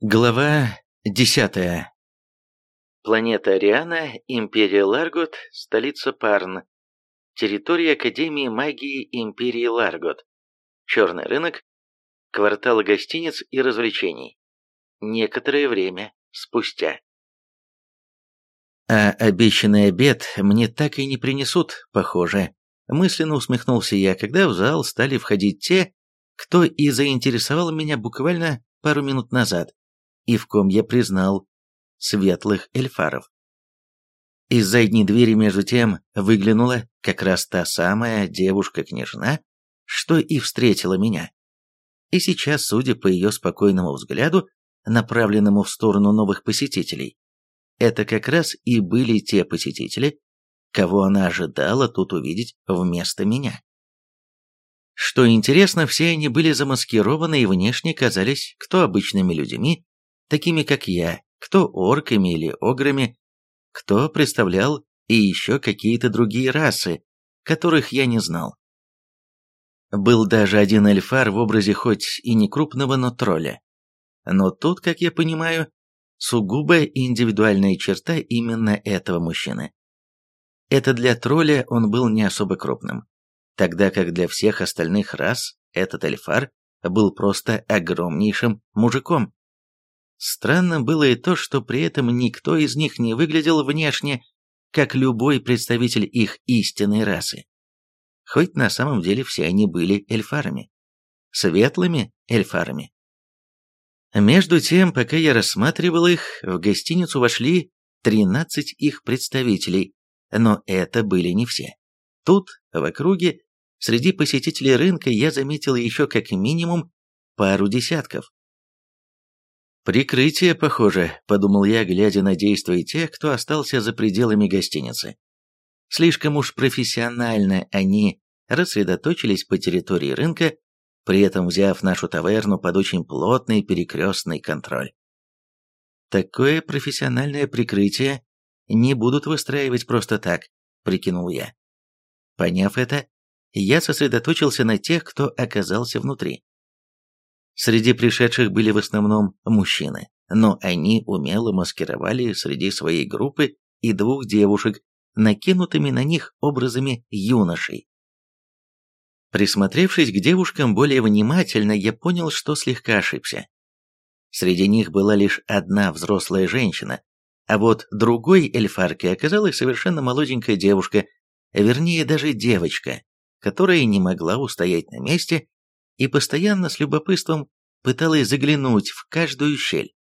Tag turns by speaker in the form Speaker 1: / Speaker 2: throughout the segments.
Speaker 1: Глава десятая. Планета Ариана, Империя Ларгот, столица Парн. Территория Академии магии Империи Ларгот. Черный рынок. Квартал гостиниц и развлечений. Некоторое время спустя. А обещанный обед мне так и не принесут, похоже. Мысленно усмехнулся я, когда в зал стали входить те, кто и заинтересовал меня буквально пару минут назад и в ком я признал светлых эльфаров. Из задней двери, между тем, выглянула как раз та самая девушка-княжна, что и встретила меня. И сейчас, судя по ее спокойному взгляду, направленному в сторону новых посетителей, это как раз и были те посетители, кого она ожидала тут увидеть вместо меня. Что интересно, все они были замаскированы и внешне казались кто обычными людьми, такими как я, кто орками или ограми, кто представлял и еще какие-то другие расы, которых я не знал. Был даже один эльфар в образе хоть и не крупного, но тролля. Но тут, как я понимаю, сугубо индивидуальная черта именно этого мужчины. Это для тролля он был не особо крупным, тогда как для всех остальных рас этот эльфар был просто огромнейшим мужиком. Странно было и то, что при этом никто из них не выглядел внешне, как любой представитель их истинной расы. Хоть на самом деле все они были эльфарами. Светлыми эльфарами. Между тем, пока я рассматривал их, в гостиницу вошли 13 их представителей, но это были не все. Тут, в округе, среди посетителей рынка я заметил еще как минимум пару десятков. «Прикрытие, похоже», — подумал я, глядя на действия тех, кто остался за пределами гостиницы. Слишком уж профессионально они рассредоточились по территории рынка, при этом взяв нашу таверну под очень плотный перекрестный контроль. Такое профессиональное прикрытие не будут выстраивать просто так, прикинул я. Поняв это, я сосредоточился на тех, кто оказался внутри. Среди пришедших были в основном мужчины, но они умело маскировали среди своей группы и двух девушек, накинутыми на них образами юношей. Присмотревшись к девушкам более внимательно, я понял, что слегка ошибся. Среди них была лишь одна взрослая женщина, а вот другой эльфаркой оказалась совершенно молоденькая девушка, вернее даже девочка, которая не могла устоять на месте и постоянно с любопытством пыталась заглянуть в каждую щель.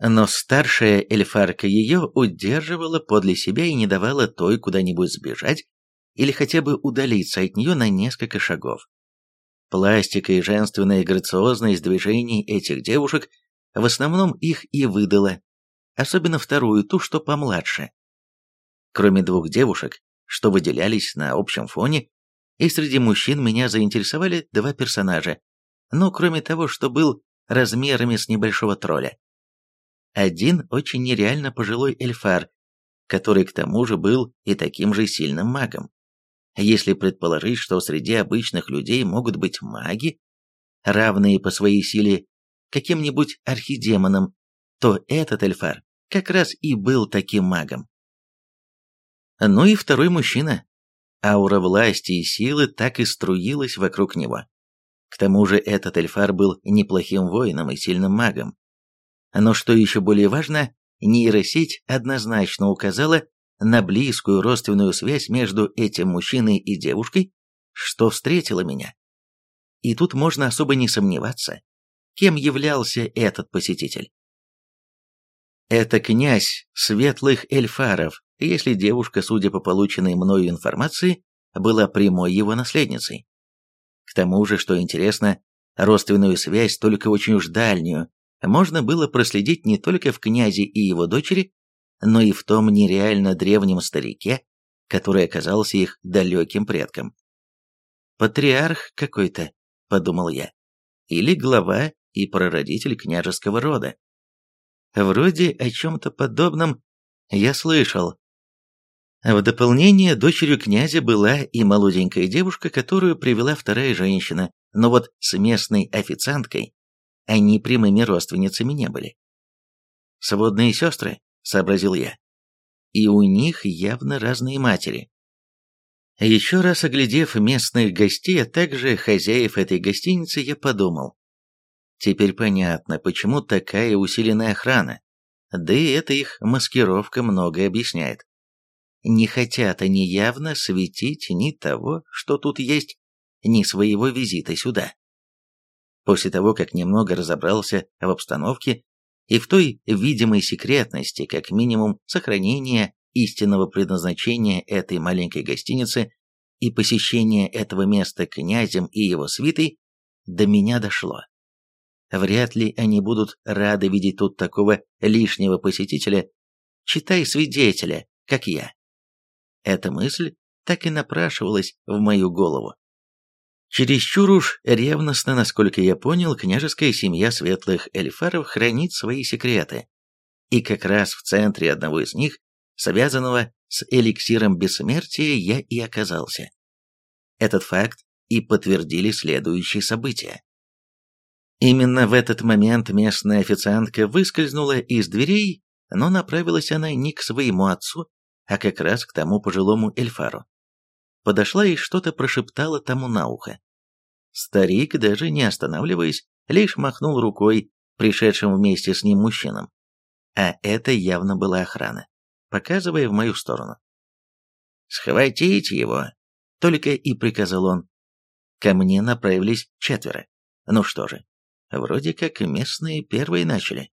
Speaker 1: Но старшая эльфарка ее удерживала подле себя и не давала той куда-нибудь сбежать или хотя бы удалиться от нее на несколько шагов. Пластика и женственная грациозность движений этих девушек в основном их и выдала, особенно вторую, ту, что помладше. Кроме двух девушек, что выделялись на общем фоне, и среди мужчин меня заинтересовали два персонажа, ну, кроме того, что был размерами с небольшого тролля. Один очень нереально пожилой эльфар, который к тому же был и таким же сильным магом. Если предположить, что среди обычных людей могут быть маги, равные по своей силе каким-нибудь архидемонам, то этот эльфар как раз и был таким магом. Ну и второй мужчина. Аура власти и силы так и струилась вокруг него. К тому же этот эльфар был неплохим воином и сильным магом. Но что еще более важно, нейросеть однозначно указала на близкую родственную связь между этим мужчиной и девушкой, что встретила меня. И тут можно особо не сомневаться, кем являлся этот посетитель. Это князь светлых эльфаров, если девушка, судя по полученной мною информации, была прямой его наследницей. К тому же, что интересно, родственную связь, только очень уж дальнюю, можно было проследить не только в князе и его дочери, но и в том нереально древнем старике, который оказался их далеким предком. «Патриарх какой-то», — подумал я, — «или глава и прародитель княжеского рода». Вроде о чем-то подобном я слышал, в дополнение, дочерью князя была и молоденькая девушка, которую привела вторая женщина, но вот с местной официанткой они прямыми родственницами не были. «Сводные сестры», — сообразил я. «И у них явно разные матери». Еще раз оглядев местных гостей, а также хозяев этой гостиницы, я подумал. Теперь понятно, почему такая усиленная охрана. Да и эта их маскировка многое объясняет. Не хотят они явно светить ни того, что тут есть, ни своего визита сюда. После того, как немного разобрался в обстановке и в той видимой секретности, как минимум, сохранения истинного предназначения этой маленькой гостиницы и посещения этого места князем и его свитой, до меня дошло. Вряд ли они будут рады видеть тут такого лишнего посетителя, читай свидетеля, как я. Эта мысль так и напрашивалась в мою голову. Чересчур уж ревностно, насколько я понял, княжеская семья светлых эльфаров хранит свои секреты. И как раз в центре одного из них, связанного с эликсиром бессмертия, я и оказался. Этот факт и подтвердили следующие события. Именно в этот момент местная официантка выскользнула из дверей, но направилась она не к своему отцу, а как раз к тому пожилому эльфару подошла и что-то прошептала тому на ухо. Старик, даже не останавливаясь, лишь махнул рукой пришедшим вместе с ним мужчинам. А это явно была охрана, показывая в мою сторону. «Схватить его!» — только и приказал он. Ко мне направились четверо. Ну что же, вроде как местные первые начали.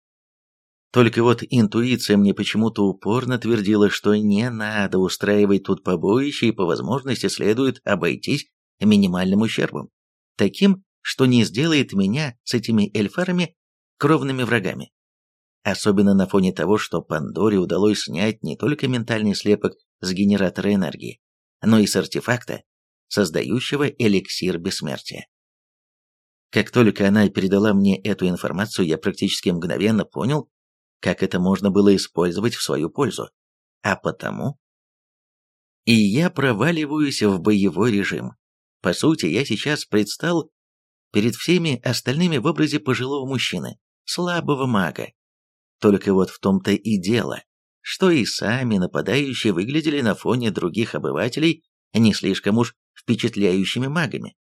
Speaker 1: Только вот интуиция мне почему-то упорно твердила, что не надо устраивать тут побоище и по возможности следует обойтись минимальным ущербом, таким, что не сделает меня с этими эльфарами кровными врагами. Особенно на фоне того, что Пандоре удалось снять не только ментальный слепок с генератора энергии, но и с артефакта, создающего эликсир бессмертия. Как только она передала мне эту информацию, я практически мгновенно понял, как это можно было использовать в свою пользу. А потому... И я проваливаюсь в боевой режим. По сути, я сейчас предстал перед всеми остальными в образе пожилого мужчины, слабого мага. Только вот в том-то и дело, что и сами нападающие выглядели на фоне других обывателей не слишком уж впечатляющими магами.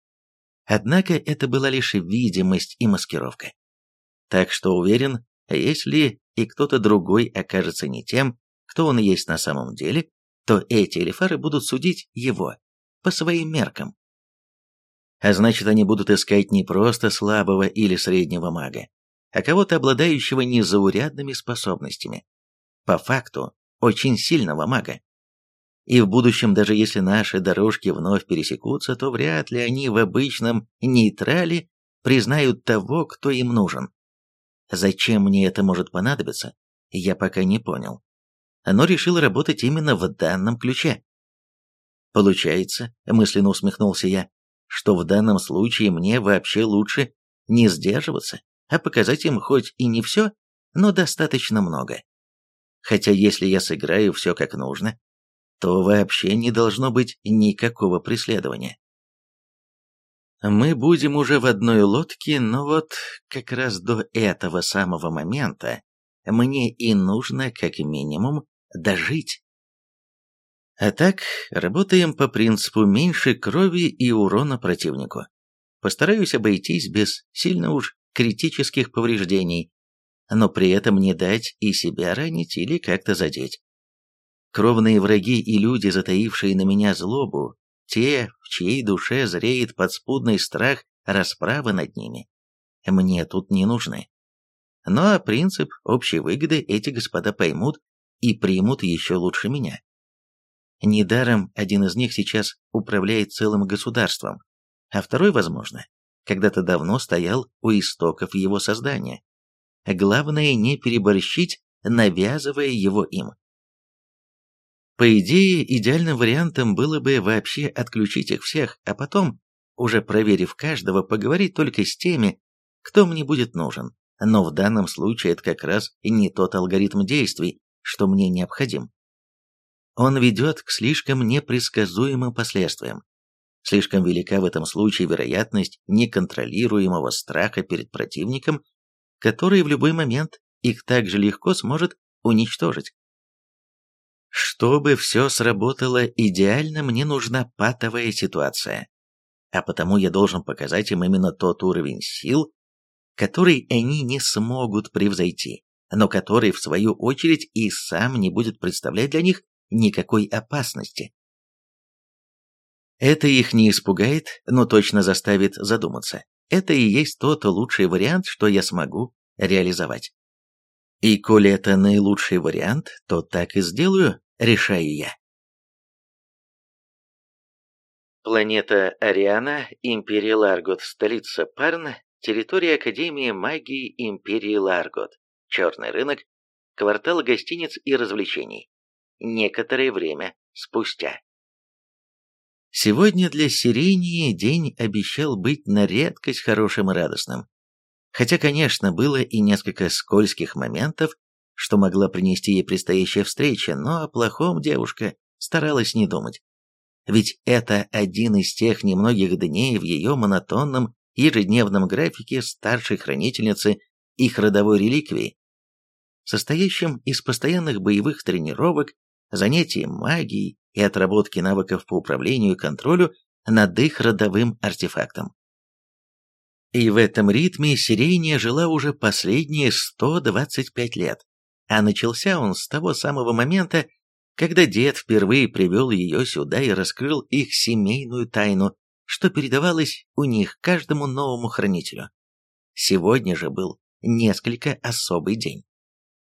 Speaker 1: Однако это была лишь видимость и маскировка. Так что уверен, если и кто-то другой окажется не тем, кто он есть на самом деле, то эти элифары будут судить его по своим меркам. А значит, они будут искать не просто слабого или среднего мага, а кого-то обладающего незаурядными способностями. По факту, очень сильного мага. И в будущем, даже если наши дорожки вновь пересекутся, то вряд ли они в обычном нейтрале признают того, кто им нужен. Зачем мне это может понадобиться, я пока не понял. Но решил работать именно в данном ключе. Получается, мысленно усмехнулся я, что в данном случае мне вообще лучше не сдерживаться, а показать им хоть и не все, но достаточно много. Хотя если я сыграю все как нужно, то вообще не должно быть никакого преследования. Мы будем уже в одной лодке, но вот как раз до этого самого момента мне и нужно как минимум дожить. А так, работаем по принципу меньше крови и урона противнику. Постараюсь обойтись без сильно уж критических повреждений, но при этом не дать и себя ранить или как-то задеть. Кровные враги и люди, затаившие на меня злобу, те, в чьей душе зреет подспудный страх расправы над ними, мне тут не нужны. Но принцип общей выгоды эти господа поймут и примут еще лучше меня. Недаром один из них сейчас управляет целым государством, а второй, возможно, когда-то давно стоял у истоков его создания. Главное не переборщить, навязывая его им. По идее, идеальным вариантом было бы вообще отключить их всех, а потом, уже проверив каждого, поговорить только с теми, кто мне будет нужен. Но в данном случае это как раз не тот алгоритм действий, что мне необходим. Он ведет к слишком непредсказуемым последствиям. Слишком велика в этом случае вероятность неконтролируемого страха перед противником который в любой момент их так же легко сможет уничтожить. Чтобы все сработало идеально, мне нужна патовая ситуация. А потому я должен показать им именно тот уровень сил, который они не смогут превзойти, но который, в свою очередь, и сам не будет представлять для них никакой опасности. Это их не испугает, но точно заставит задуматься. Это и есть тот лучший вариант, что я смогу реализовать. И коли это наилучший вариант, то так и сделаю, решаю я. Планета Ариана, Империя Ларгот, столица Парн, территория Академии магии Империи Ларгот, черный рынок, квартал гостиниц и развлечений. Некоторое время спустя. Сегодня для Сирении день обещал быть на редкость хорошим и радостным. Хотя, конечно, было и несколько скользких моментов, что могла принести ей предстоящая встреча, но о плохом девушка старалась не думать. Ведь это один из тех немногих дней в ее монотонном ежедневном графике старшей хранительницы их родовой реликвии, состоящем из постоянных боевых тренировок, занятий магией и отработки навыков по управлению и контролю над их родовым артефактом. И в этом ритме Сирения жила уже последние 125 лет, а начался он с того самого момента, когда дед впервые привел ее сюда и раскрыл их семейную тайну, что передавалось у них каждому новому хранителю. Сегодня же был несколько особый день.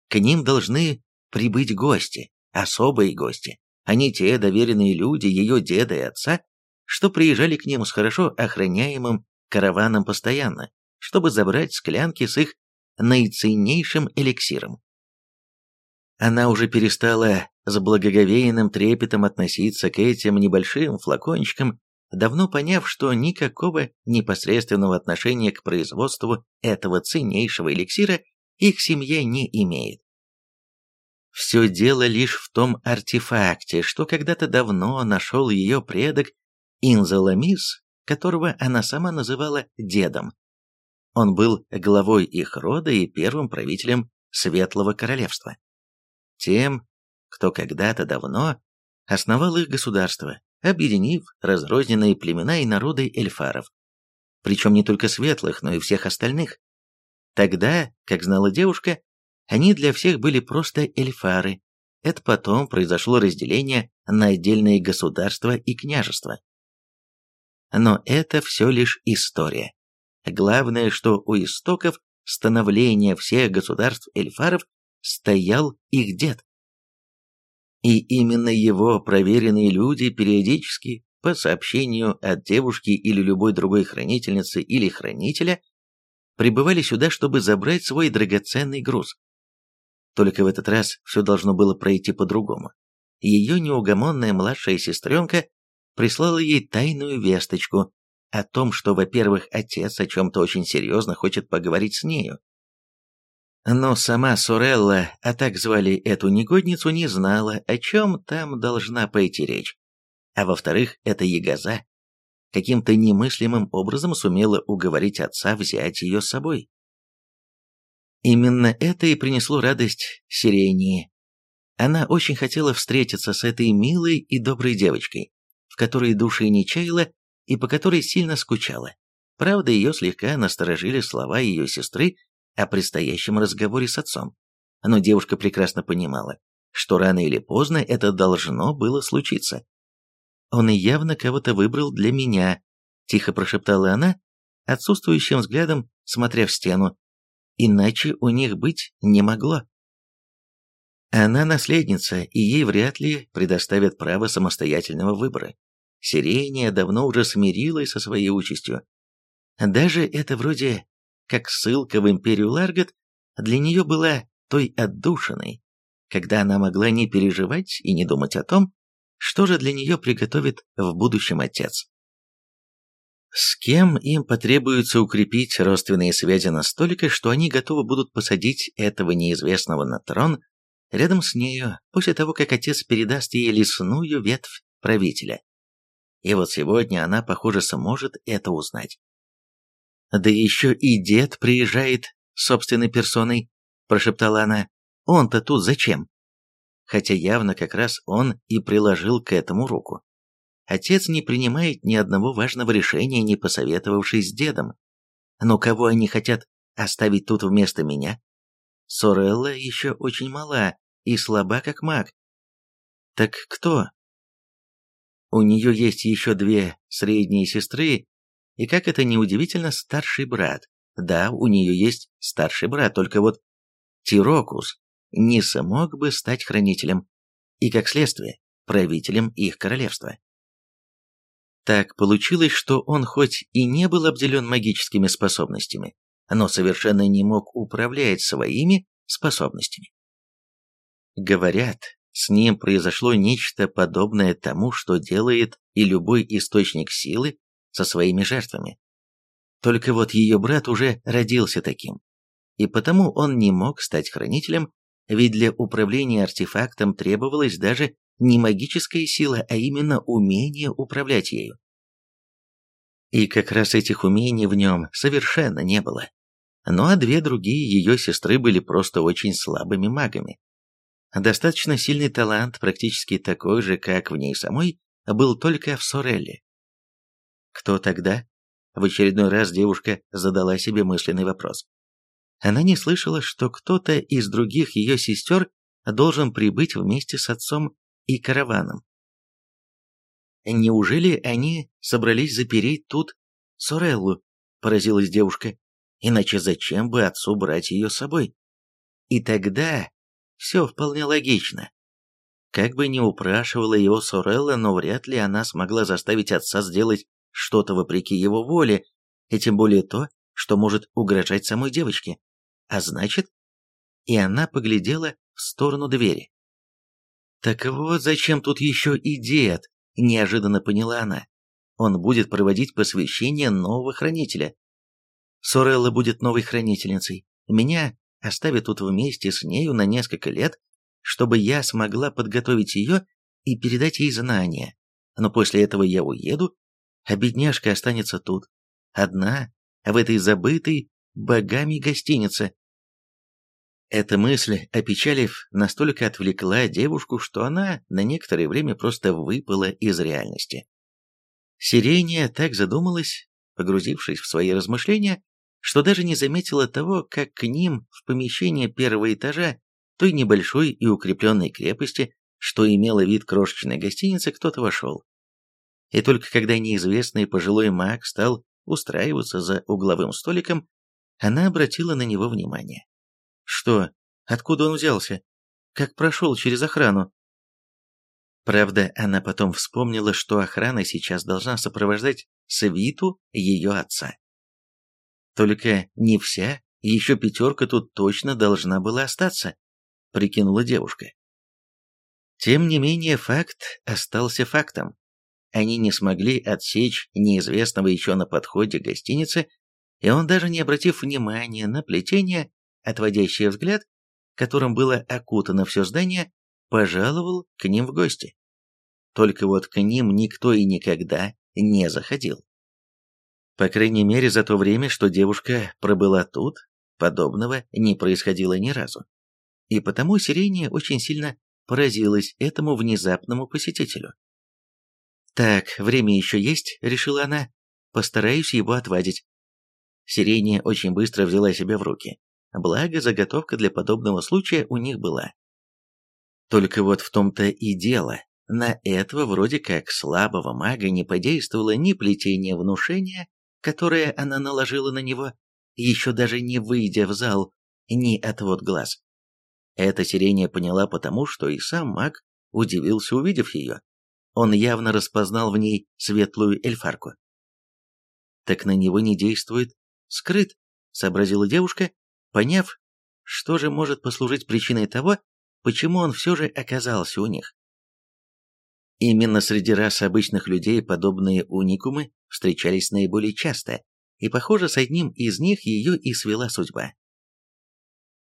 Speaker 1: К ним должны прибыть гости, особые гости, а не те доверенные люди ее деда и отца, что приезжали к ним с хорошо охраняемым караваном постоянно, чтобы забрать склянки с их наиценнейшим эликсиром. Она уже перестала с благоговейным трепетом относиться к этим небольшим флакончикам, давно поняв, что никакого непосредственного отношения к производству этого ценнейшего эликсира их семья не имеет. Все дело лишь в том артефакте, что когда-то давно нашел ее предок Инзаламис, которого она сама называла дедом. Он был главой их рода и первым правителем Светлого Королевства. Тем, кто когда-то давно основал их государство, объединив разрозненные племена и народы эльфаров. Причем не только светлых, но и всех остальных. Тогда, как знала девушка, они для всех были просто эльфары. Это потом произошло разделение на отдельные государства и княжества. Но это все лишь история. Главное, что у истоков становления всех государств эльфаров стоял их дед. И именно его проверенные люди периодически, по сообщению от девушки или любой другой хранительницы или хранителя, прибывали сюда, чтобы забрать свой драгоценный груз. Только в этот раз все должно было пройти по-другому. Ее неугомонная младшая сестренка прислала ей тайную весточку о том, что, во-первых, отец о чем-то очень серьезно хочет поговорить с нею. Но сама Сурелла, а так звали эту негодницу, не знала, о чем там должна пойти речь. А во-вторых, эта ягоза каким-то немыслимым образом сумела уговорить отца взять ее с собой. Именно это и принесло радость Сирении. Она очень хотела встретиться с этой милой и доброй девочкой, в которой души не чаяла и по которой сильно скучала. Правда, ее слегка насторожили слова ее сестры о предстоящем разговоре с отцом. Но девушка прекрасно понимала, что рано или поздно это должно было случиться. «Он явно кого-то выбрал для меня», — тихо прошептала она, отсутствующим взглядом, смотря в стену, Иначе у них быть не могло. Она наследница, и ей вряд ли предоставят право самостоятельного выбора. Сирения давно уже смирилась со своей участью. Даже это вроде как ссылка в империю Ларгот для нее была той отдушиной, когда она могла не переживать и не думать о том, что же для нее приготовит в будущем отец. С кем им потребуется укрепить родственные связи настолько, что они готовы будут посадить этого неизвестного на трон рядом с нею, после того, как отец передаст ей лесную ветвь правителя. И вот сегодня она, похоже, сможет это узнать. Да еще и дед приезжает собственной персоной», – прошептала она. «Он-то тут зачем?» Хотя явно как раз он и приложил к этому руку. Отец не принимает ни одного важного решения, не посоветовавшись с дедом. Но кого они хотят оставить тут вместо меня? Сорелла еще очень мала и слаба как маг. Так кто? У нее есть еще две средние сестры, и, как это ни удивительно, старший брат. Да, у нее есть старший брат, только вот Тирокус не смог бы стать хранителем и, как следствие, правителем их королевства. Так получилось, что он хоть и не был обделен магическими способностями, но совершенно не мог управлять своими способностями. Говорят, с ним произошло нечто подобное тому, что делает и любой источник силы со своими жертвами. Только вот ее брат уже родился таким, и потому он не мог стать хранителем, ведь для управления артефактом требовалась даже не магическая сила, а именно умение управлять ею. И как раз этих умений в нем совершенно не было. Ну а две другие ее сестры были просто очень слабыми магами. Достаточно сильный талант, практически такой же, как в ней самой, был только в Сорелле. Кто тогда? В очередной раз девушка задала себе мысленный вопрос. Она не слышала, что кто-то из других ее сестер должен прибыть вместе с отцом и караваном. Неужели они собрались запереть тут Сореллу? Поразилась девушка. Иначе зачем бы отцу брать ее с собой? И тогда все вполне логично. Как бы ни упрашивала его Сорелла, но вряд ли она смогла заставить отца сделать что-то вопреки его воле, и тем более то, что может угрожать самой девочке. А значит... И она поглядела в сторону двери. «Так вот зачем тут еще и дед?» – неожиданно поняла она. «Он будет проводить посвящение нового хранителя. Сорелла будет новой хранительницей. Меня оставят тут вместе с нею на несколько лет, чтобы я смогла подготовить ее и передать ей знания. Но после этого я уеду, а бедняжка останется тут, одна, в этой забытой богами гостинице. Эта мысль, опечалив, настолько отвлекла девушку, что она на некоторое время просто выпала из реальности. Сирения так задумалась, погрузившись в свои размышления, что даже не заметила того, как к ним в помещение первого этажа той небольшой и укрепленной крепости, что имела вид крошечной гостиницы, кто-то вошел. И только когда неизвестный пожилой маг стал устраиваться за угловым столиком, она обратила на него внимание. Что? Откуда он взялся? Как прошел через охрану? Правда, она потом вспомнила, что охрана сейчас должна сопровождать свиту ее отца. Только не вся, еще пятерка тут точно должна была остаться, прикинула девушка. Тем не менее, факт остался фактом они не смогли отсечь неизвестного еще на подходе гостиницы, и он, даже не обратив внимания на плетение, отводящий взгляд, которым было окутано все здание, пожаловал к ним в гости. Только вот к ним никто и никогда не заходил. По крайней мере, за то время, что девушка пробыла тут, подобного не происходило ни разу. И потому Сирения очень сильно поразилась этому внезапному посетителю. «Так, время еще есть», — решила она. «Постараюсь его отвадить». Сирения очень быстро взяла себя в руки. Благо, заготовка для подобного случая у них была. Только вот в том-то и дело. На этого вроде как слабого мага не подействовало ни плетение внушения, которое она наложила на него, еще даже не выйдя в зал, ни отвод глаз. Это Сирения поняла потому, что и сам маг удивился, увидев ее. Он явно распознал в ней светлую эльфарку. «Так на него не действует скрыт», — сообразила девушка, поняв, что же может послужить причиной того, почему он все же оказался у них. Именно среди рас обычных людей подобные уникумы встречались наиболее часто, и, похоже, с одним из них ее и свела судьба.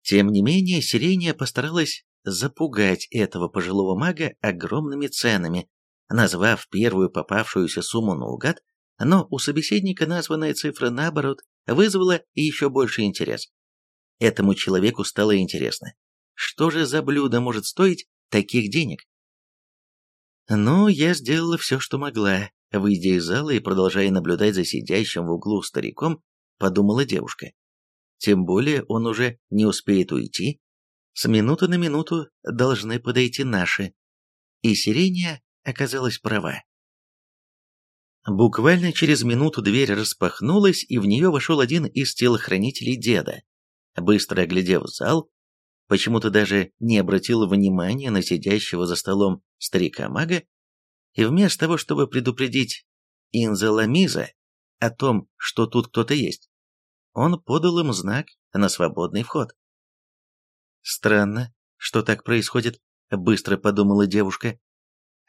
Speaker 1: Тем не менее, Сирения постаралась запугать этого пожилого мага огромными ценами, назвав первую попавшуюся сумму наугад, но у собеседника названная цифра, наоборот, вызвала еще больше интерес. Этому человеку стало интересно, что же за блюдо может стоить таких денег? Ну, я сделала все, что могла, выйдя из зала и продолжая наблюдать за сидящим в углу стариком, подумала девушка. Тем более он уже не успеет уйти. С минуты на минуту должны подойти наши. И Сирения оказалась права. Буквально через минуту дверь распахнулась, и в нее вошел один из телохранителей деда. Быстро оглядев зал, почему-то даже не обратил внимания на сидящего за столом старика-мага, и вместо того, чтобы предупредить Инзаламиза о том, что тут кто-то есть, он подал им знак на свободный вход. «Странно, что так происходит», — быстро подумала девушка,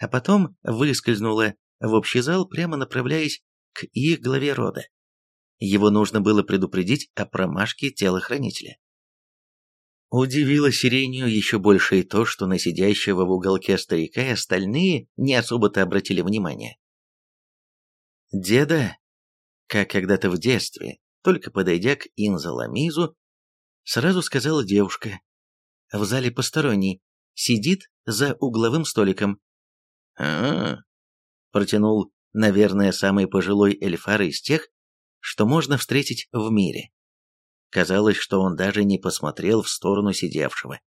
Speaker 1: а потом выскользнула в общий зал, прямо направляясь к их главе рода. Его нужно было предупредить о промашке телохранителя. Удивило Сирению еще больше и то, что на сидящего в уголке старика остальные не особо-то обратили внимание. Деда, как когда-то в детстве, только подойдя к Инзаламизу, сразу сказала девушка. В зале посторонний, сидит за угловым столиком. А, протянул, наверное, самый пожилой эльфар из тех, что можно встретить в мире. Казалось, что он даже не посмотрел в сторону сидевшего.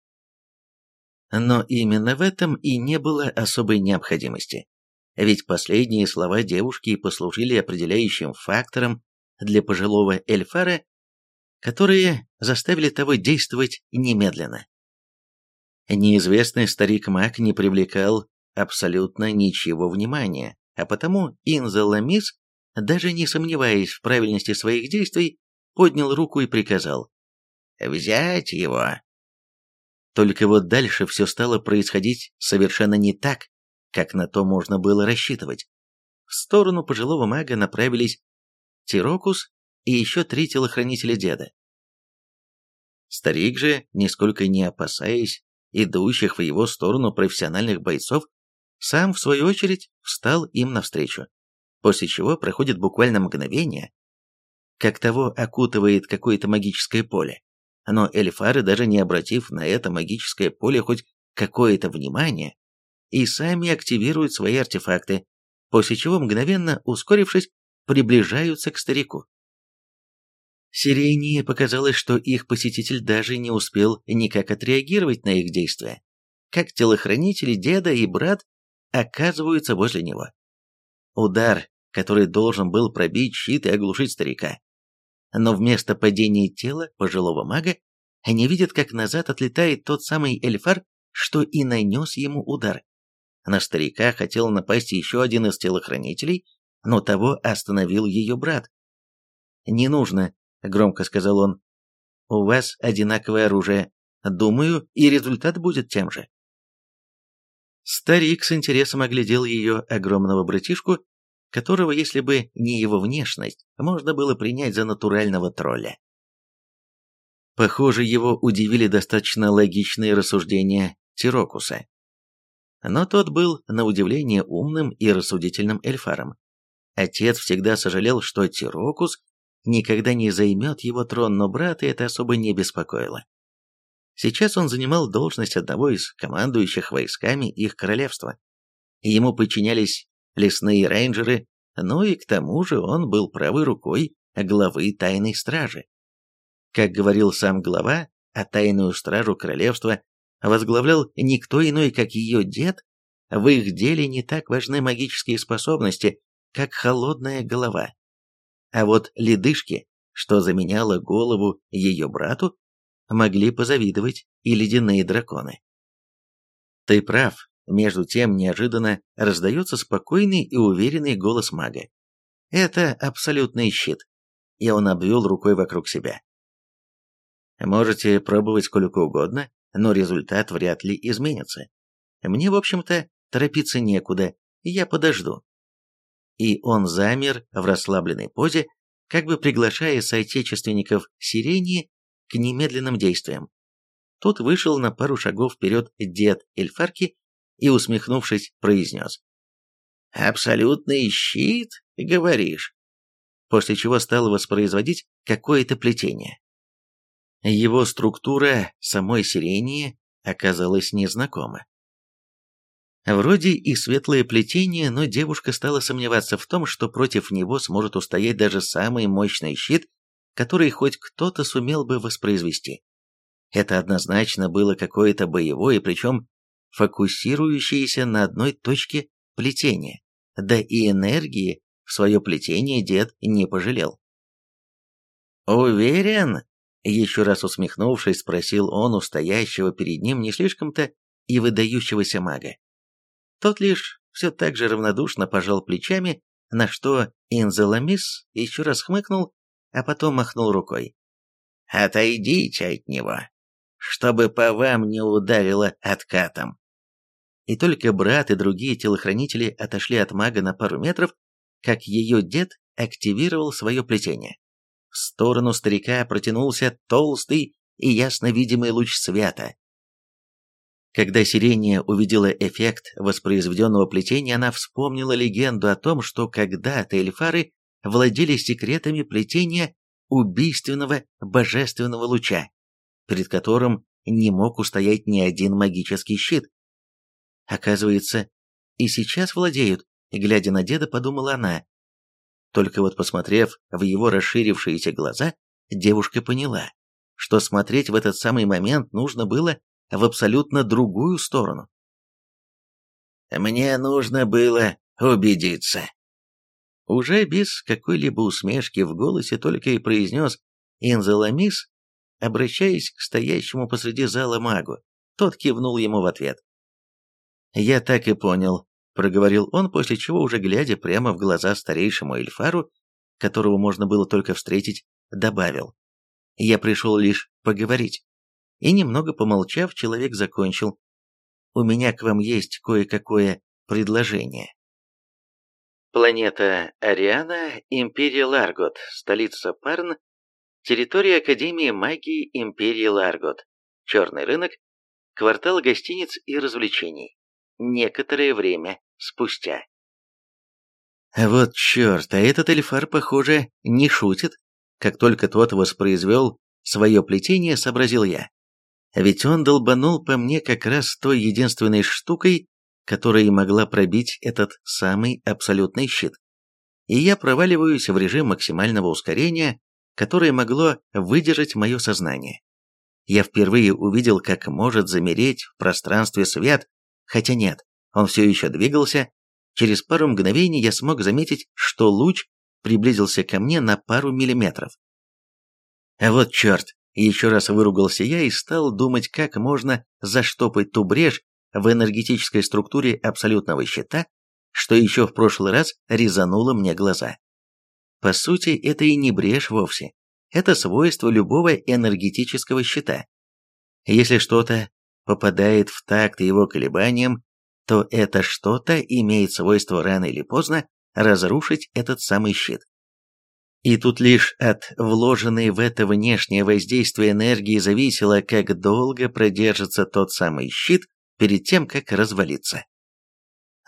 Speaker 1: Но именно в этом и не было особой необходимости. Ведь последние слова девушки послужили определяющим фактором для пожилого эльфара, которые заставили того действовать немедленно. Неизвестный старик Мак не привлекал абсолютно ничего внимания, а потому Инза Ламис, даже не сомневаясь в правильности своих действий, поднял руку и приказал «Взять его!». Только вот дальше все стало происходить совершенно не так, как на то можно было рассчитывать. В сторону пожилого мага направились Тирокус и еще три телохранителя деда. Старик же, нисколько не опасаясь идущих в его сторону профессиональных бойцов, сам, в свою очередь, встал им навстречу, после чего проходит буквально мгновение, как того окутывает какое-то магическое поле. Но эльфары, даже не обратив на это магическое поле хоть какое-то внимание, и сами активируют свои артефакты, после чего, мгновенно ускорившись, приближаются к старику. Сирении показалось, что их посетитель даже не успел никак отреагировать на их действия, как телохранители деда и брат оказываются возле него. Удар, который должен был пробить щит и оглушить старика. Но вместо падения тела пожилого мага они видят, как назад отлетает тот самый эльфар, что и нанес ему удар. На старика хотел напасть еще один из телохранителей, но того остановил ее брат. «Не нужно», — громко сказал он. «У вас одинаковое оружие. Думаю, и результат будет тем же». Старик с интересом оглядел ее огромного братишку, которого, если бы не его внешность, можно было принять за натурального тролля. Похоже, его удивили достаточно логичные рассуждения Тирокуса. Но тот был, на удивление, умным и рассудительным эльфаром. Отец всегда сожалел, что Тирокус никогда не займет его трон, но брата это особо не беспокоило. Сейчас он занимал должность одного из командующих войсками их королевства. Ему подчинялись лесные рейнджеры, ну и к тому же он был правой рукой главы тайной стражи. Как говорил сам глава, а тайную стражу королевства возглавлял никто иной, как ее дед, в их деле не так важны магические способности, как холодная голова. А вот ледышки, что заменяло голову ее брату, могли позавидовать и ледяные драконы. Ты прав, между тем неожиданно раздается спокойный и уверенный голос мага. Это абсолютный щит, и он обвел рукой вокруг себя. Можете пробовать сколько угодно, но результат вряд ли изменится. Мне, в общем-то, торопиться некуда, я подожду. И он замер в расслабленной позе, как бы приглашая соотечественников Сирении к немедленным действиям. Тут вышел на пару шагов вперед дед Эльфарки и, усмехнувшись, произнес. «Абсолютный щит, говоришь?» После чего стал воспроизводить какое-то плетение. Его структура самой сирении оказалась незнакома. Вроде и светлое плетение, но девушка стала сомневаться в том, что против него сможет устоять даже самый мощный щит, который хоть кто-то сумел бы воспроизвести. Это однозначно было какое-то боевое, причем фокусирующееся на одной точке плетения. Да и энергии в свое плетение дед не пожалел. «Уверен?» — еще раз усмехнувшись, спросил он у стоящего перед ним не слишком-то и выдающегося мага. Тот лишь все так же равнодушно пожал плечами, на что Инзеламис еще раз хмыкнул, а потом махнул рукой. «Отойдите от него, чтобы по вам не ударило откатом». И только брат и другие телохранители отошли от мага на пару метров, как ее дед активировал свое плетение. В сторону старика протянулся толстый и ясно видимый луч света, когда Сирения увидела эффект воспроизведенного плетения, она вспомнила легенду о том, что когда-то эльфары владели секретами плетения убийственного божественного луча, перед которым не мог устоять ни один магический щит. Оказывается, и сейчас владеют, глядя на деда, подумала она. Только вот посмотрев в его расширившиеся глаза, девушка поняла, что смотреть в этот самый момент нужно было в абсолютно другую сторону. Мне нужно было убедиться. Уже без какой-либо усмешки в голосе только и произнес Инзаламис, обращаясь к стоящему посреди зала магу. Тот кивнул ему в ответ. «Я так и понял», — проговорил он, после чего, уже глядя прямо в глаза старейшему Эльфару, которого можно было только встретить, добавил. «Я пришел лишь поговорить». И немного помолчав, человек закончил. «У меня к вам есть кое-какое предложение». Планета Ариана, Империя Ларгот, столица Парн, территория Академии магии Империи Ларгот, черный рынок, квартал гостиниц и развлечений. Некоторое время спустя. Вот черт, а этот Эльфар, похоже, не шутит. Как только тот воспроизвел свое плетение, сообразил я. Ведь он долбанул по мне как раз той единственной штукой, которая могла пробить этот самый абсолютный щит. И я проваливаюсь в режим максимального ускорения, которое могло выдержать мое сознание. Я впервые увидел, как может замереть в пространстве свет, хотя нет, он все еще двигался. Через пару мгновений я смог заметить, что луч приблизился ко мне на пару миллиметров. А вот черт, еще раз выругался я и стал думать, как можно заштопать ту брешь в энергетической структуре абсолютного щита, что еще в прошлый раз резануло мне глаза. По сути, это и не брешь вовсе. Это свойство любого энергетического щита. Если что-то попадает в такт его колебаниям, то это что-то имеет свойство рано или поздно разрушить этот самый щит. И тут лишь от вложенной в это внешнее воздействие энергии зависело, как долго продержится тот самый щит перед тем, как развалиться.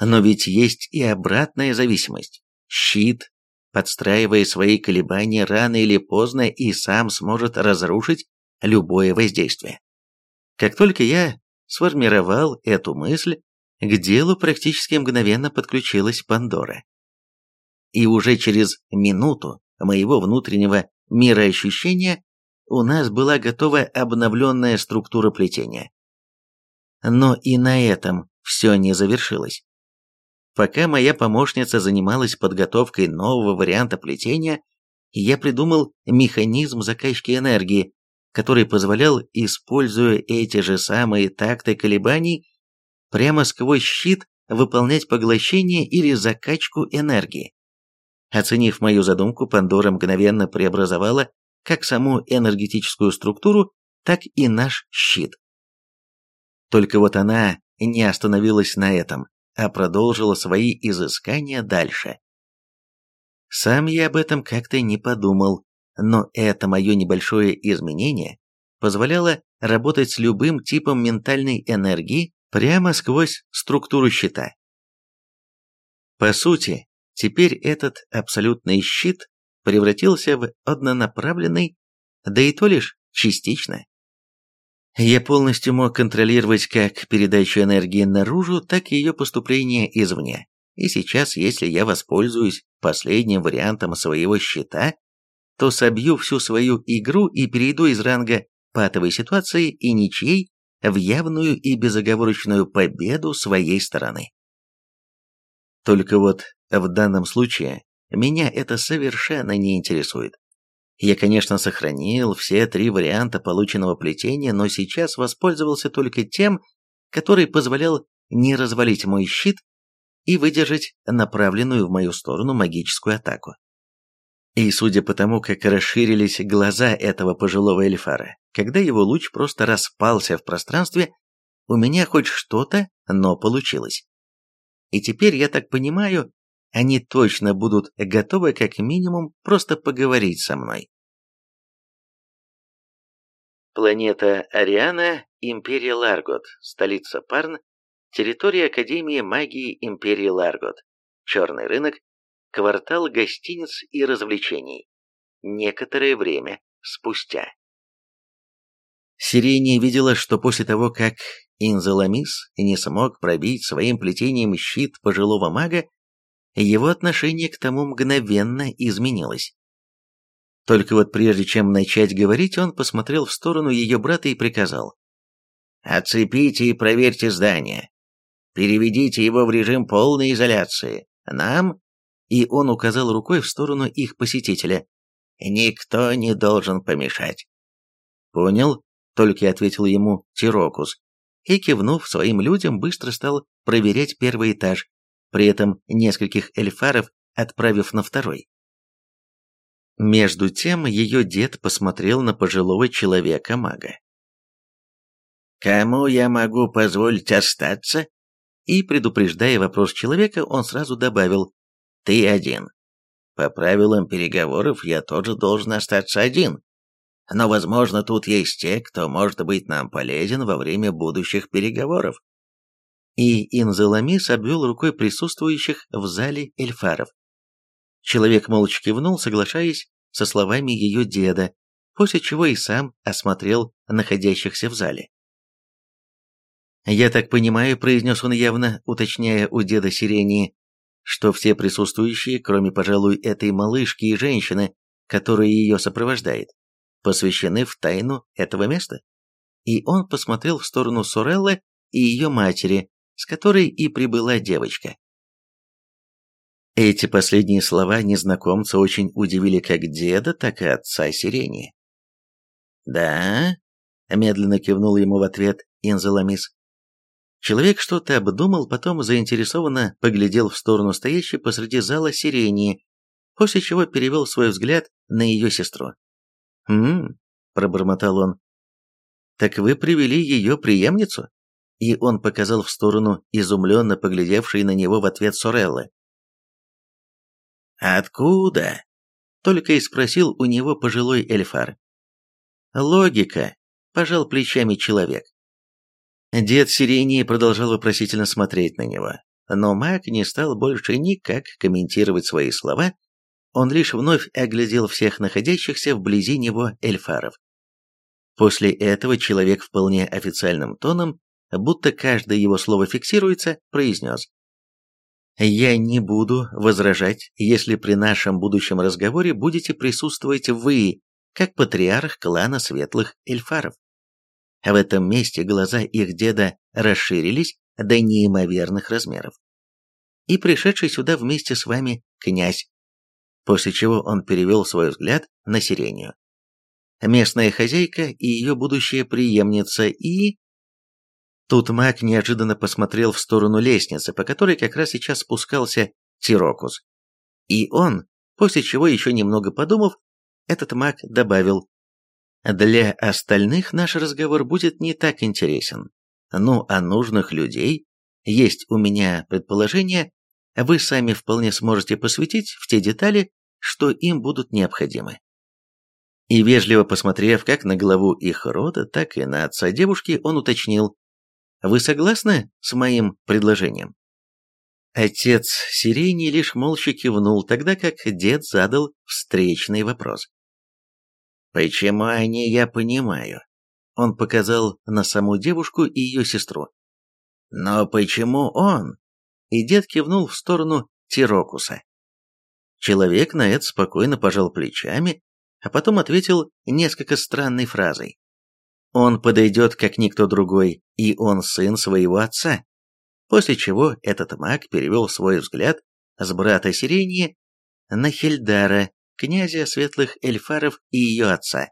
Speaker 1: Но ведь есть и обратная зависимость. Щит, подстраивая свои колебания, рано или поздно и сам сможет разрушить любое воздействие. Как только я сформировал эту мысль, к делу практически мгновенно подключилась Пандора. И уже через минуту моего внутреннего мироощущения у нас была готова обновленная структура плетения. Но и на этом все не завершилось. Пока моя помощница занималась подготовкой нового варианта плетения, я придумал механизм закачки энергии, который позволял, используя эти же самые такты колебаний, прямо сквозь щит выполнять поглощение или закачку энергии. Оценив мою задумку, Пандора мгновенно преобразовала как саму энергетическую структуру, так и наш щит. Только вот она не остановилась на этом, а продолжила свои изыскания дальше. Сам я об этом как-то не подумал, но это мое небольшое изменение позволяло работать с любым типом ментальной энергии прямо сквозь структуру щита. По сути, Теперь этот абсолютный щит превратился в однонаправленный, да и то лишь частично. Я полностью мог контролировать как передачу энергии наружу, так и ее поступление извне. И сейчас, если я воспользуюсь последним вариантом своего щита, то собью всю свою игру и перейду из ранга патовой ситуации и ничьей в явную и безоговорочную победу своей стороны. Только вот в данном случае меня это совершенно не интересует. Я, конечно, сохранил все три варианта полученного плетения, но сейчас воспользовался только тем, который позволял не развалить мой щит и выдержать направленную в мою сторону магическую атаку. И судя по тому, как расширились глаза этого пожилого эльфара, когда его луч просто распался в пространстве, у меня хоть что-то, но получилось. И теперь, я так понимаю, они точно будут готовы как минимум просто поговорить со мной. Планета Ариана, Империя Ларгот, столица Парн, территория Академии магии Империи Ларгот, черный рынок, квартал гостиниц и развлечений. Некоторое время спустя. Сирения видела, что после того, как Инзаламис не смог пробить своим плетением щит пожилого мага, его отношение к тому мгновенно изменилось. Только вот прежде чем начать говорить, он посмотрел в сторону ее брата и приказал. «Оцепите и проверьте здание. Переведите его в режим полной изоляции. Нам...» И он указал рукой в сторону их посетителя. «Никто не должен помешать». «Понял», — только ответил ему Тирокус. И, кивнув своим людям, быстро стал проверять первый этаж, при этом нескольких эльфаров отправив на второй. Между тем ее дед посмотрел на пожилого человека-мага. «Кому я могу позволить остаться?» И, предупреждая вопрос человека, он сразу добавил «Ты один. По правилам переговоров я тоже должен остаться один. Но, возможно, тут есть те, кто может быть нам полезен во время будущих переговоров и Инзеламис обвел рукой присутствующих в зале эльфаров. Человек молча кивнул, соглашаясь со словами ее деда, после чего и сам осмотрел находящихся в зале. «Я так понимаю», — произнес он явно, уточняя у деда Сирении, что все присутствующие, кроме, пожалуй, этой малышки и женщины, которая ее сопровождает, посвящены в тайну этого места. И он посмотрел в сторону Сореллы и ее матери, с которой и прибыла девочка. Эти последние слова незнакомца очень удивили как деда, так и отца Сирени. «Да?» — медленно кивнул ему в ответ Инзаламис. Человек что-то обдумал, потом заинтересованно поглядел в сторону стоящей посреди зала Сирении, после чего перевел свой взгляд на ее сестру. «Хм...» — пробормотал он. «Так вы привели ее преемницу?» И он показал в сторону изумленно поглядевшей на него в ответ Сореллы. «Откуда?» — только и спросил у него пожилой эльфар. «Логика», — пожал плечами человек. Дед Сирении продолжал вопросительно смотреть на него, но маг не стал больше никак комментировать свои слова, он лишь вновь оглядел всех находящихся вблизи него эльфаров. После этого человек вполне официальным тоном будто каждое его слово фиксируется, произнес. «Я не буду возражать, если при нашем будущем разговоре будете присутствовать вы, как патриарх клана светлых эльфаров». В этом месте глаза их деда расширились до неимоверных размеров. И пришедший сюда вместе с вами князь, после чего он перевел свой взгляд на Сирению. Местная хозяйка и ее будущая преемница и... Тут маг неожиданно посмотрел в сторону лестницы, по которой как раз сейчас спускался Тирокус. И он, после чего еще немного подумав, этот маг добавил, «Для остальных наш разговор будет не так интересен. Ну, а нужных людей, есть у меня предположение, вы сами вполне сможете посвятить в те детали, что им будут необходимы». И вежливо посмотрев как на главу их рода, так и на отца девушки, он уточнил, вы согласны с моим предложением?» Отец Сирени лишь молча кивнул, тогда как дед задал встречный вопрос. «Почему они, я понимаю?» Он показал на саму девушку и ее сестру. «Но почему он?» И дед кивнул в сторону Тирокуса. Человек на это спокойно пожал плечами, а потом ответил несколько странной фразой. «Он подойдет, как никто другой, и он сын своего отца». После чего этот маг перевел свой взгляд с брата Сирении на Хельдара, князя светлых эльфаров и ее отца.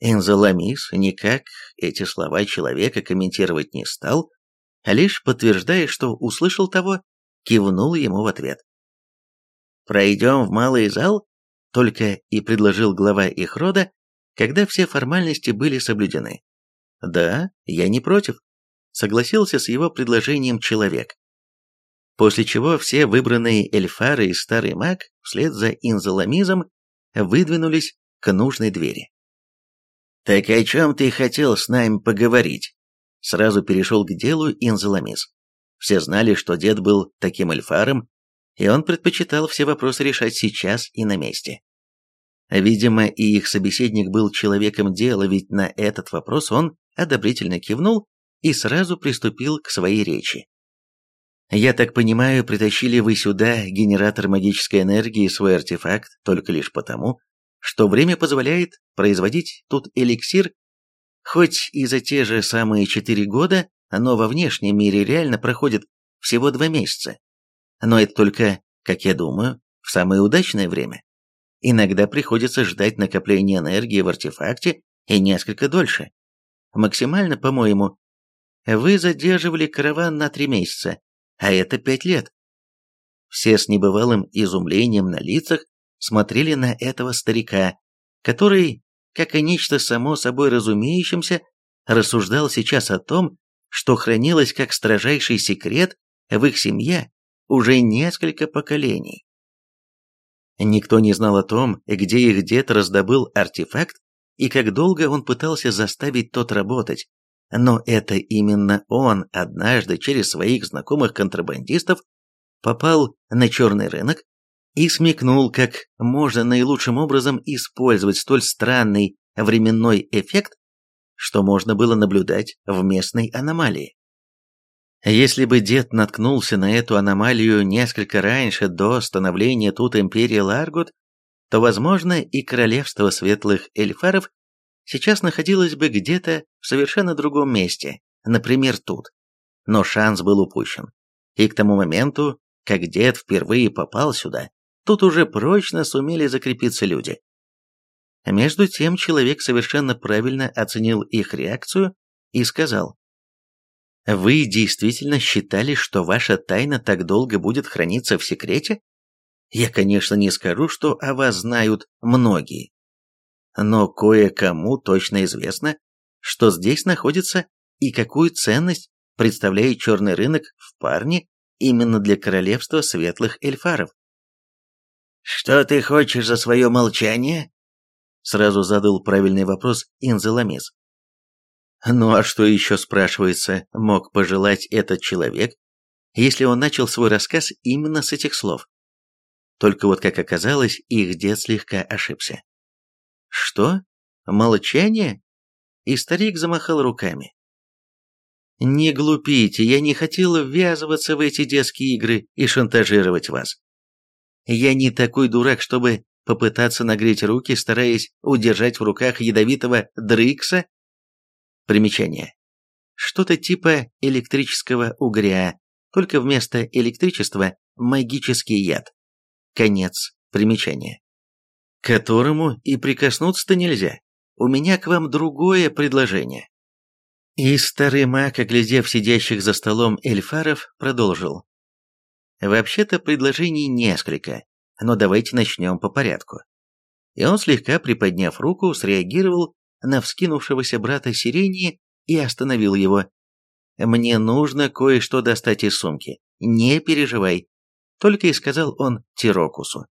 Speaker 1: Энзаламис никак эти слова человека комментировать не стал, а лишь подтверждая, что услышал того, кивнул ему в ответ. «Пройдем в малый зал?» — только и предложил глава их рода, когда все формальности были соблюдены. «Да, я не против», — согласился с его предложением человек. После чего все выбранные эльфары и старый маг вслед за инзаламизом выдвинулись к нужной двери. «Так о чем ты хотел с нами поговорить?» Сразу перешел к делу Инзаламис. Все знали, что дед был таким эльфаром, и он предпочитал все вопросы решать сейчас и на месте. Видимо, и их собеседник был человеком дела, ведь на этот вопрос он одобрительно кивнул и сразу приступил к своей речи. «Я так понимаю, притащили вы сюда генератор магической энергии свой артефакт только лишь потому, что время позволяет производить тут эликсир, хоть и за те же самые четыре года, но во внешнем мире реально проходит всего два месяца. Но это только, как я думаю, в самое удачное время. Иногда приходится ждать накопления энергии в артефакте и несколько дольше. Максимально, по-моему, вы задерживали караван на три месяца, а это пять лет. Все с небывалым изумлением на лицах смотрели на этого старика, который, как о нечто само собой разумеющемся, рассуждал сейчас о том, что хранилось как строжайший секрет в их семье уже несколько поколений. Никто не знал о том, где их дед раздобыл артефакт и как долго он пытался заставить тот работать, но это именно он однажды через своих знакомых контрабандистов попал на черный рынок и смекнул, как можно наилучшим образом использовать столь странный временной эффект, что можно было наблюдать в местной аномалии. Если бы дед наткнулся на эту аномалию несколько раньше, до становления тут империи Ларгут, то, возможно, и королевство светлых эльфаров сейчас находилось бы где-то в совершенно другом месте, например, тут. Но шанс был упущен. И к тому моменту, как дед впервые попал сюда, Тут уже прочно сумели закрепиться люди. Между тем человек совершенно правильно оценил их реакцию и сказал, «Вы действительно считали, что ваша тайна так долго будет храниться в секрете? Я, конечно, не скажу, что о вас знают многие. Но кое-кому точно известно, что здесь находится и какую ценность представляет черный рынок в парне именно для королевства светлых эльфаров. «Что ты хочешь за свое молчание?» Сразу задал правильный вопрос Инзеламис. Ну а что еще, спрашивается, мог пожелать этот человек, если он начал свой рассказ именно с этих слов? Только вот, как оказалось, их дед слегка ошибся. «Что? Молчание?» И старик замахал руками. «Не глупите, я не хотела ввязываться в эти детские игры и шантажировать вас. Я не такой дурак, чтобы попытаться нагреть руки, стараясь удержать в руках ядовитого дрыкса. Примечание. Что-то типа электрического угря, только вместо электричества магический яд. Конец примечания. К которому и прикоснуться-то нельзя. У меня к вам другое предложение. И старый маг, оглядев сидящих за столом эльфаров, продолжил. Вообще-то предложений несколько, но давайте начнем по порядку. И он, слегка приподняв руку, среагировал на вскинувшегося брата Сирении и остановил его. «Мне нужно кое-что достать из сумки. Не переживай», — только и сказал он Тирокусу.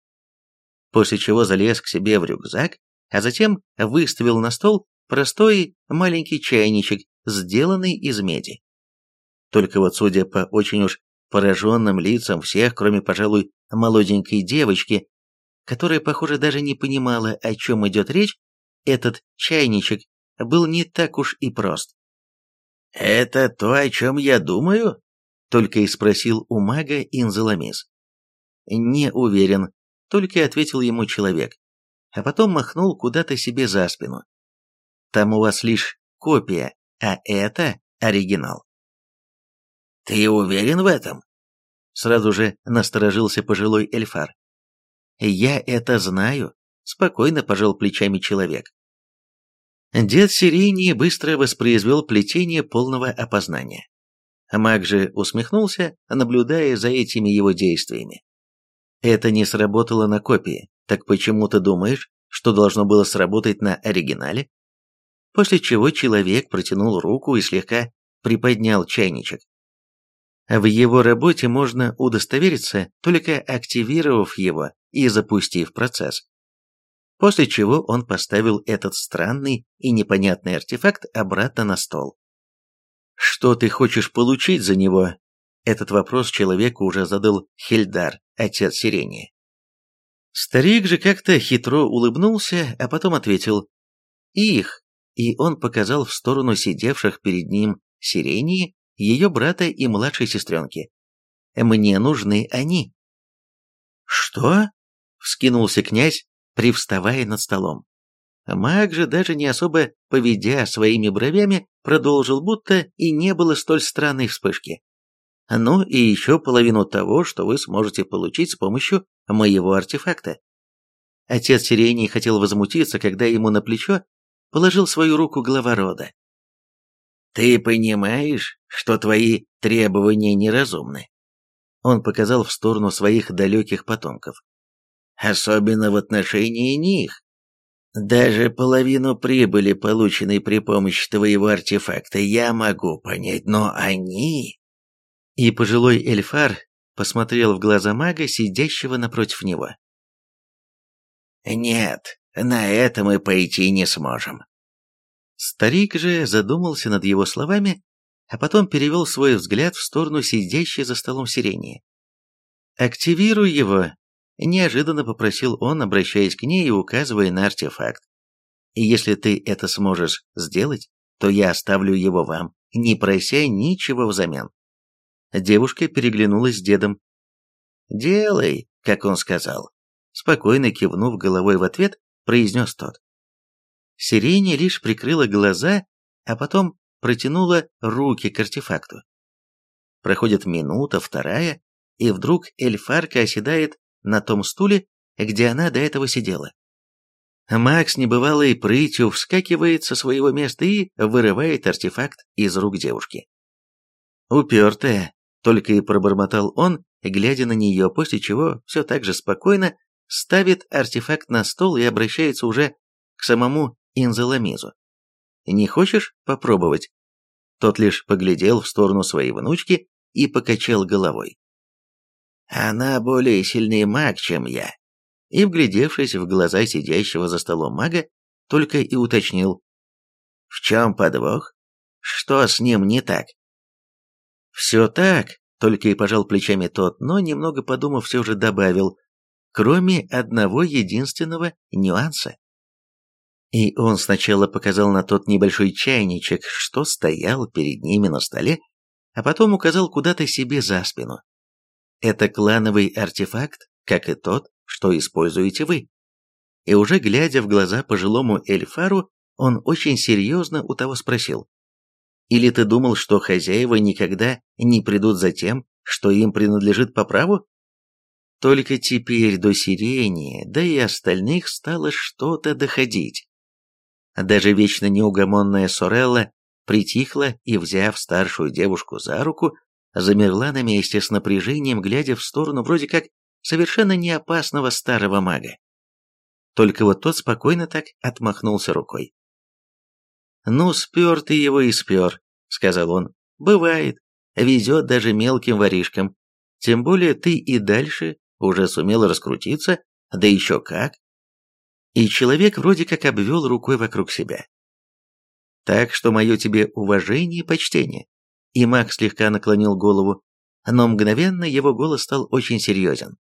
Speaker 1: После чего залез к себе в рюкзак, а затем выставил на стол простой маленький чайничек, сделанный из меди. Только вот, судя по очень уж пораженным лицам всех, кроме, пожалуй, молоденькой девочки, которая, похоже, даже не понимала, о чем идет речь, этот чайничек был не так уж и прост. «Это то, о чем я думаю?» — только и спросил у мага Инзеламис. «Не уверен», — только и ответил ему человек, а потом махнул куда-то себе за спину. «Там у вас лишь копия, а это оригинал». «Ты уверен в этом?» Сразу же насторожился пожилой эльфар. «Я это знаю», — спокойно пожал плечами человек. Дед Сирении быстро воспроизвел плетение полного опознания. Маг же усмехнулся, наблюдая за этими его действиями. Это не сработало на копии, так почему ты думаешь, что должно было сработать на оригинале? После чего человек протянул руку и слегка приподнял чайничек. В его работе можно удостовериться, только активировав его и запустив процесс. После чего он поставил этот странный и непонятный артефакт обратно на стол. «Что ты хочешь получить за него?» Этот вопрос человеку уже задал Хельдар, отец Сирени. Старик же как-то хитро улыбнулся, а потом ответил «Их», и он показал в сторону сидевших перед ним Сирении, ее брата и младшей сестренки. «Мне нужны они». «Что?» — вскинулся князь, привставая над столом. Маг же, даже не особо поведя своими бровями, продолжил, будто и не было столь странной вспышки. Ну и еще половину того, что вы сможете получить с помощью моего артефакта. Отец Сирении хотел возмутиться, когда ему на плечо положил свою руку глава рода. «Ты понимаешь, что твои требования неразумны?» Он показал в сторону своих далеких потомков. «Особенно в отношении них. Даже половину прибыли, полученной при помощи твоего артефакта, я могу понять, но они...» И пожилой эльфар посмотрел в глаза мага, сидящего напротив него. «Нет, на это мы пойти не сможем. Старик же задумался над его словами, а потом перевел свой взгляд в сторону сидящей за столом сирени. «Активируй его», — неожиданно попросил он, обращаясь к ней и указывая на артефакт. «И если ты это сможешь сделать, то я оставлю его вам, не прося ничего взамен». Девушка переглянулась с дедом. «Делай, как он сказал», — спокойно кивнув головой в ответ, произнес тот. Сирени лишь прикрыла глаза, а потом протянула руки к артефакту. Проходит минута, вторая, и вдруг эльфарка оседает на том стуле, где она до этого сидела. Макс небывалой прытью вскакивает со своего места и вырывает артефакт из рук девушки. «Упертая», — только и пробормотал он, глядя на нее, после чего все так же спокойно ставит артефакт на стол и обращается уже к самому Инзаламизу. «Не хочешь попробовать?» Тот лишь поглядел в сторону своей внучки и покачал головой. «Она более сильный маг, чем я», и, вглядевшись в глаза сидящего за столом мага, только и уточнил. «В чем подвох? Что с ним не так?» «Все так», — только и пожал плечами тот, но, немного подумав, все же добавил, кроме одного единственного нюанса. И он сначала показал на тот небольшой чайничек, что стоял перед ними на столе, а потом указал куда-то себе за спину. Это клановый артефакт, как и тот, что используете вы. И уже глядя в глаза пожилому Эльфару, он очень серьезно у того спросил. «Или ты думал, что хозяева никогда не придут за тем, что им принадлежит по праву?» Только теперь до Сирени, да и остальных стало что-то доходить. Даже вечно неугомонная Сорелла притихла и, взяв старшую девушку за руку, замерла на месте с напряжением, глядя в сторону вроде как совершенно неопасного старого мага. Только вот тот спокойно так отмахнулся рукой. «Ну, спер ты его и спер», — сказал он. «Бывает, везет даже мелким воришкам. Тем более ты и дальше уже сумел раскрутиться, да еще как и человек вроде как обвел рукой вокруг себя. Так что мое тебе уважение и почтение. И маг слегка наклонил голову, но мгновенно его голос стал очень серьезен.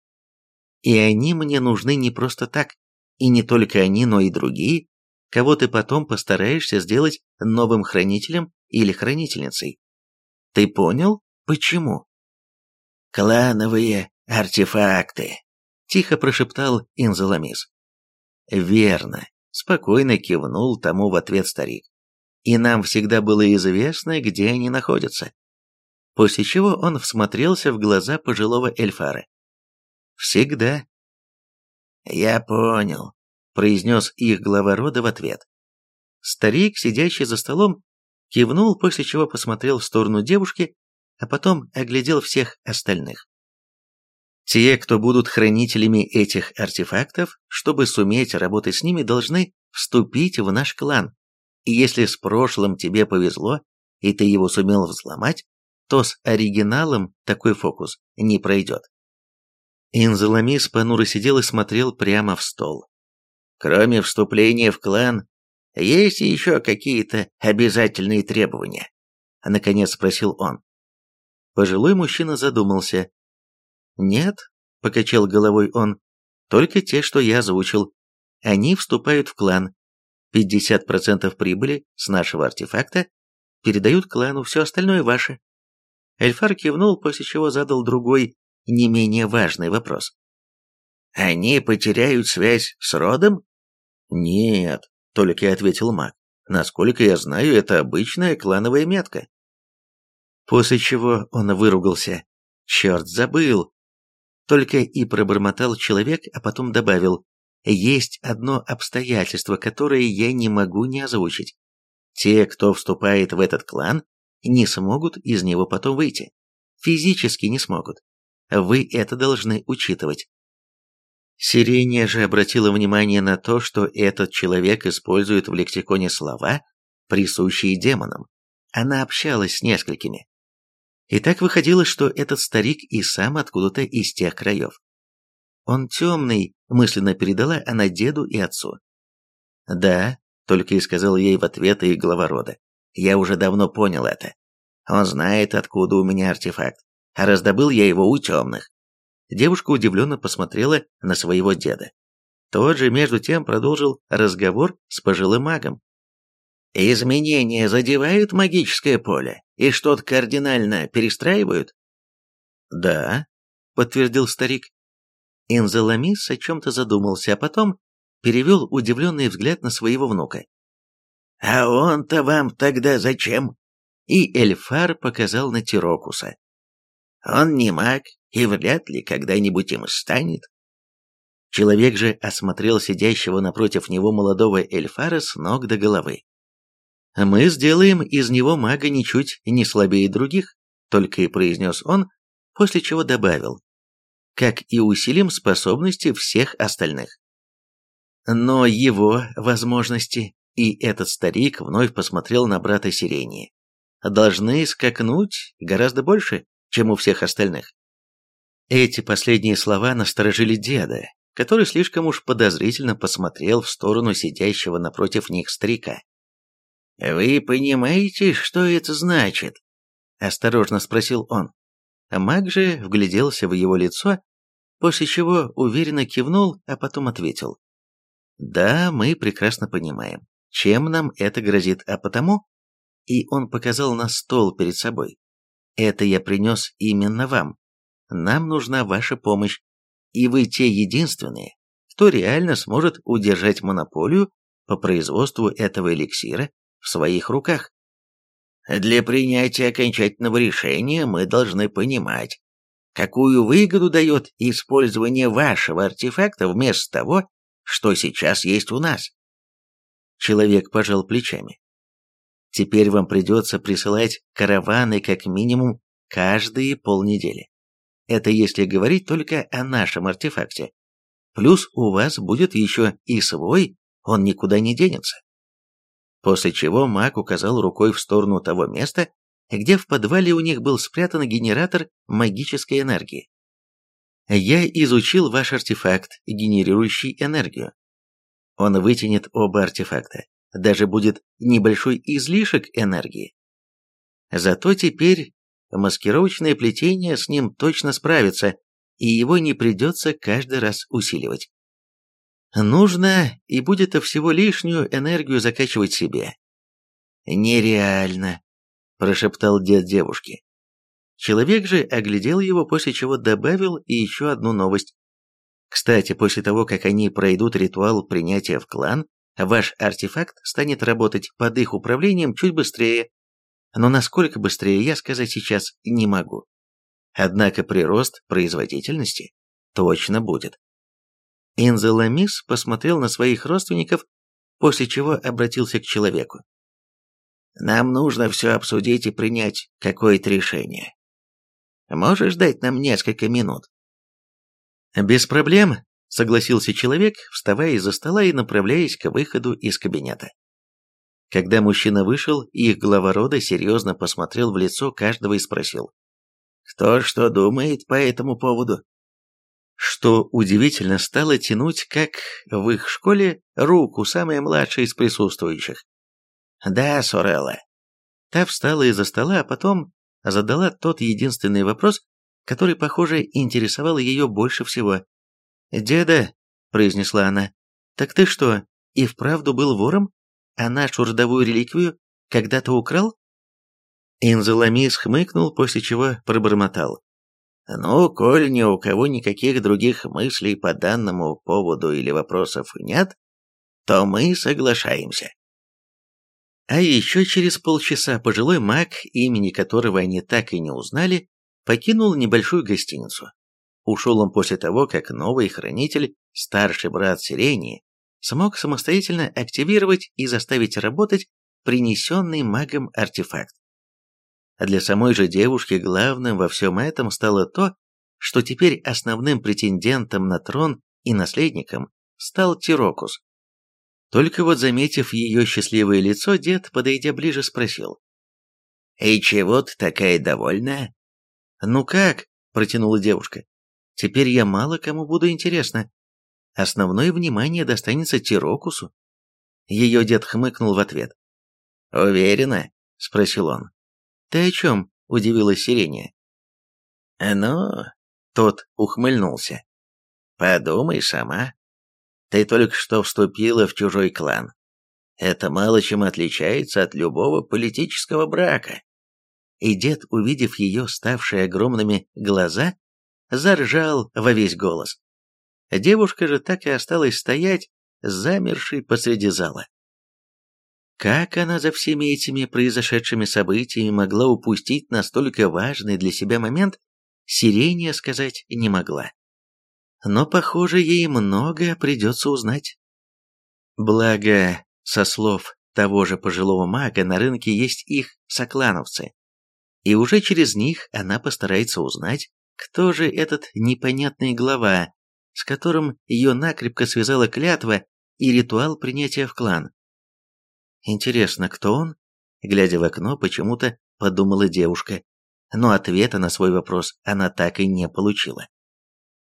Speaker 1: И они мне нужны не просто так. И не только они, но и другие, кого ты потом постараешься сделать новым хранителем или хранительницей. Ты понял, почему? Клановые артефакты, тихо прошептал Инзаламис. Верно, спокойно кивнул тому в ответ старик. И нам всегда было известно, где они находятся. После чего он всмотрелся в глаза пожилого эльфара. Всегда. Я понял, произнес их глава рода в ответ. Старик, сидящий за столом, кивнул, после чего посмотрел в сторону девушки, а потом оглядел всех остальных. Те, кто будут хранителями этих артефактов, чтобы суметь работать с ними, должны вступить в наш клан. И если с прошлым тебе повезло, и ты его сумел взломать, то с оригиналом такой фокус не пройдет. Инзаламис понуро сидел и смотрел прямо в стол. Кроме вступления в клан, есть еще какие-то обязательные требования? Наконец спросил он. Пожилой мужчина задумался. Нет, покачал головой он, только те, что я озвучил. Они вступают в клан. 50% прибыли с нашего артефакта передают клану, все остальное ваше. Эльфар кивнул, после чего задал другой, не менее важный вопрос. Они потеряют связь с родом? Нет, только и ответил маг. Насколько я знаю, это обычная клановая метка. После чего он выругался. Черт, забыл. Только и пробормотал человек, а потом добавил. Есть одно обстоятельство, которое я не могу не озвучить. Те, кто вступает в этот клан, не смогут из него потом выйти. Физически не смогут. Вы это должны учитывать. Сирения же обратила внимание на то, что этот человек использует в лексиконе слова, присущие демонам. Она общалась с несколькими. И так выходило, что этот старик и сам откуда-то из тех краев. Он темный, мысленно передала она деду и отцу. «Да», — только и сказал ей в ответ и глава рода. «Я уже давно понял это. Он знает, откуда у меня артефакт, а раздобыл я его у темных. Девушка удивленно посмотрела на своего деда. Тот же, между тем, продолжил разговор с пожилым магом. «Изменения задевают магическое поле и что-то кардинально перестраивают?» «Да», — подтвердил старик. Инзаламис о чем-то задумался, а потом перевел удивленный взгляд на своего внука. «А он-то вам тогда зачем?» И Эльфар показал на Тирокуса. «Он не маг и вряд ли когда-нибудь им станет. Человек же осмотрел сидящего напротив него молодого эльфара с ног до головы. «Мы сделаем из него мага ничуть не слабее других», только и произнес он, после чего добавил, «как и усилим способности всех остальных». Но его возможности, и этот старик вновь посмотрел на брата Сирении, должны скакнуть гораздо больше, чем у всех остальных. Эти последние слова насторожили деда, который слишком уж подозрительно посмотрел в сторону сидящего напротив них старика. «Вы понимаете, что это значит?» – осторожно спросил он. Маг же вгляделся в его лицо, после чего уверенно кивнул, а потом ответил. «Да, мы прекрасно понимаем, чем нам это грозит, а потому...» И он показал на стол перед собой. «Это я принес именно вам. Нам нужна ваша помощь, и вы те единственные, кто реально сможет удержать монополию по производству этого эликсира в своих руках. Для принятия окончательного решения мы должны понимать, какую выгоду дает использование вашего артефакта вместо того, что сейчас есть у нас. Человек пожал плечами. Теперь вам придется присылать караваны как минимум каждые полнедели. Это если говорить только о нашем артефакте. Плюс у вас будет еще и свой, он никуда не денется. После чего маг указал рукой в сторону того места, где в подвале у них был спрятан генератор магической энергии. Я изучил ваш артефакт, генерирующий энергию. Он вытянет оба артефакта, даже будет небольшой излишек энергии. Зато теперь Маскировочное плетение с ним точно справится, и его не придется каждый раз усиливать. Нужно, и будет всего лишнюю энергию закачивать себе. «Нереально», – прошептал дед девушки. Человек же оглядел его, после чего добавил и еще одну новость. Кстати, после того, как они пройдут ритуал принятия в клан, ваш артефакт станет работать под их управлением чуть быстрее. Но насколько быстрее, я сказать сейчас не могу. Однако прирост производительности точно будет. Инзеламис посмотрел на своих родственников, после чего обратился к человеку. «Нам нужно все обсудить и принять какое-то решение. Можешь дать нам несколько минут?» «Без проблем», — согласился человек, вставая из-за стола и направляясь к выходу из кабинета. Когда мужчина вышел, их глава рода серьезно посмотрел в лицо каждого и спросил. «Кто что думает по этому поводу?» Что удивительно стало тянуть, как в их школе, руку самая младшая из присутствующих. «Да, Сорелла». Та встала из-за стола, а потом задала тот единственный вопрос, который, похоже, интересовал ее больше всего. «Деда», — произнесла она, — «так ты что, и вправду был вором, а нашу родовую реликвию когда-то украл?» Инзаламис хмыкнул, после чего пробормотал. «Ну, коль ни у кого никаких других мыслей по данному поводу или вопросов нет, то мы соглашаемся». А еще через полчаса пожилой маг, имени которого они так и не узнали, покинул небольшую гостиницу. Ушел он после того, как новый хранитель, старший брат Сирении, смог самостоятельно активировать и заставить работать принесенный магом артефакт. А для самой же девушки главным во всем этом стало то, что теперь основным претендентом на трон и наследником стал Тирокус. Только вот заметив ее счастливое лицо, дед, подойдя ближе, спросил. «И чего ты такая довольная?» «Ну как?» – протянула девушка. «Теперь я мало кому буду интересна. Основное внимание достанется Тирокусу». Ее дед хмыкнул в ответ. «Уверена?» – спросил он. «Ты о чем?» – удивилась Сирения. «Ну...» – тот ухмыльнулся. «Подумай сама. Ты только что вступила в чужой клан. Это мало чем отличается от любого политического брака и дед, увидев ее ставшие огромными глаза, заржал во весь голос. Девушка же так и осталась стоять, замершей посреди зала. Как она за всеми этими произошедшими событиями могла упустить настолько важный для себя момент, Сирения сказать не могла. Но, похоже, ей многое придется узнать. Благо, со слов того же пожилого мага, на рынке есть их соклановцы, и уже через них она постарается узнать, кто же этот непонятный глава, с которым ее накрепко связала клятва и ритуал принятия в клан. Интересно, кто он? Глядя в окно, почему-то подумала девушка, но ответа на свой вопрос она так и не получила.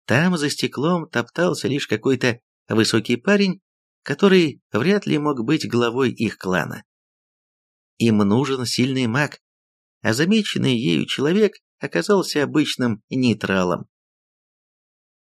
Speaker 1: Там за стеклом топтался лишь какой-то высокий парень, который вряд ли мог быть главой их клана. Им нужен сильный маг, а замеченный ею человек оказался обычным нейтралом.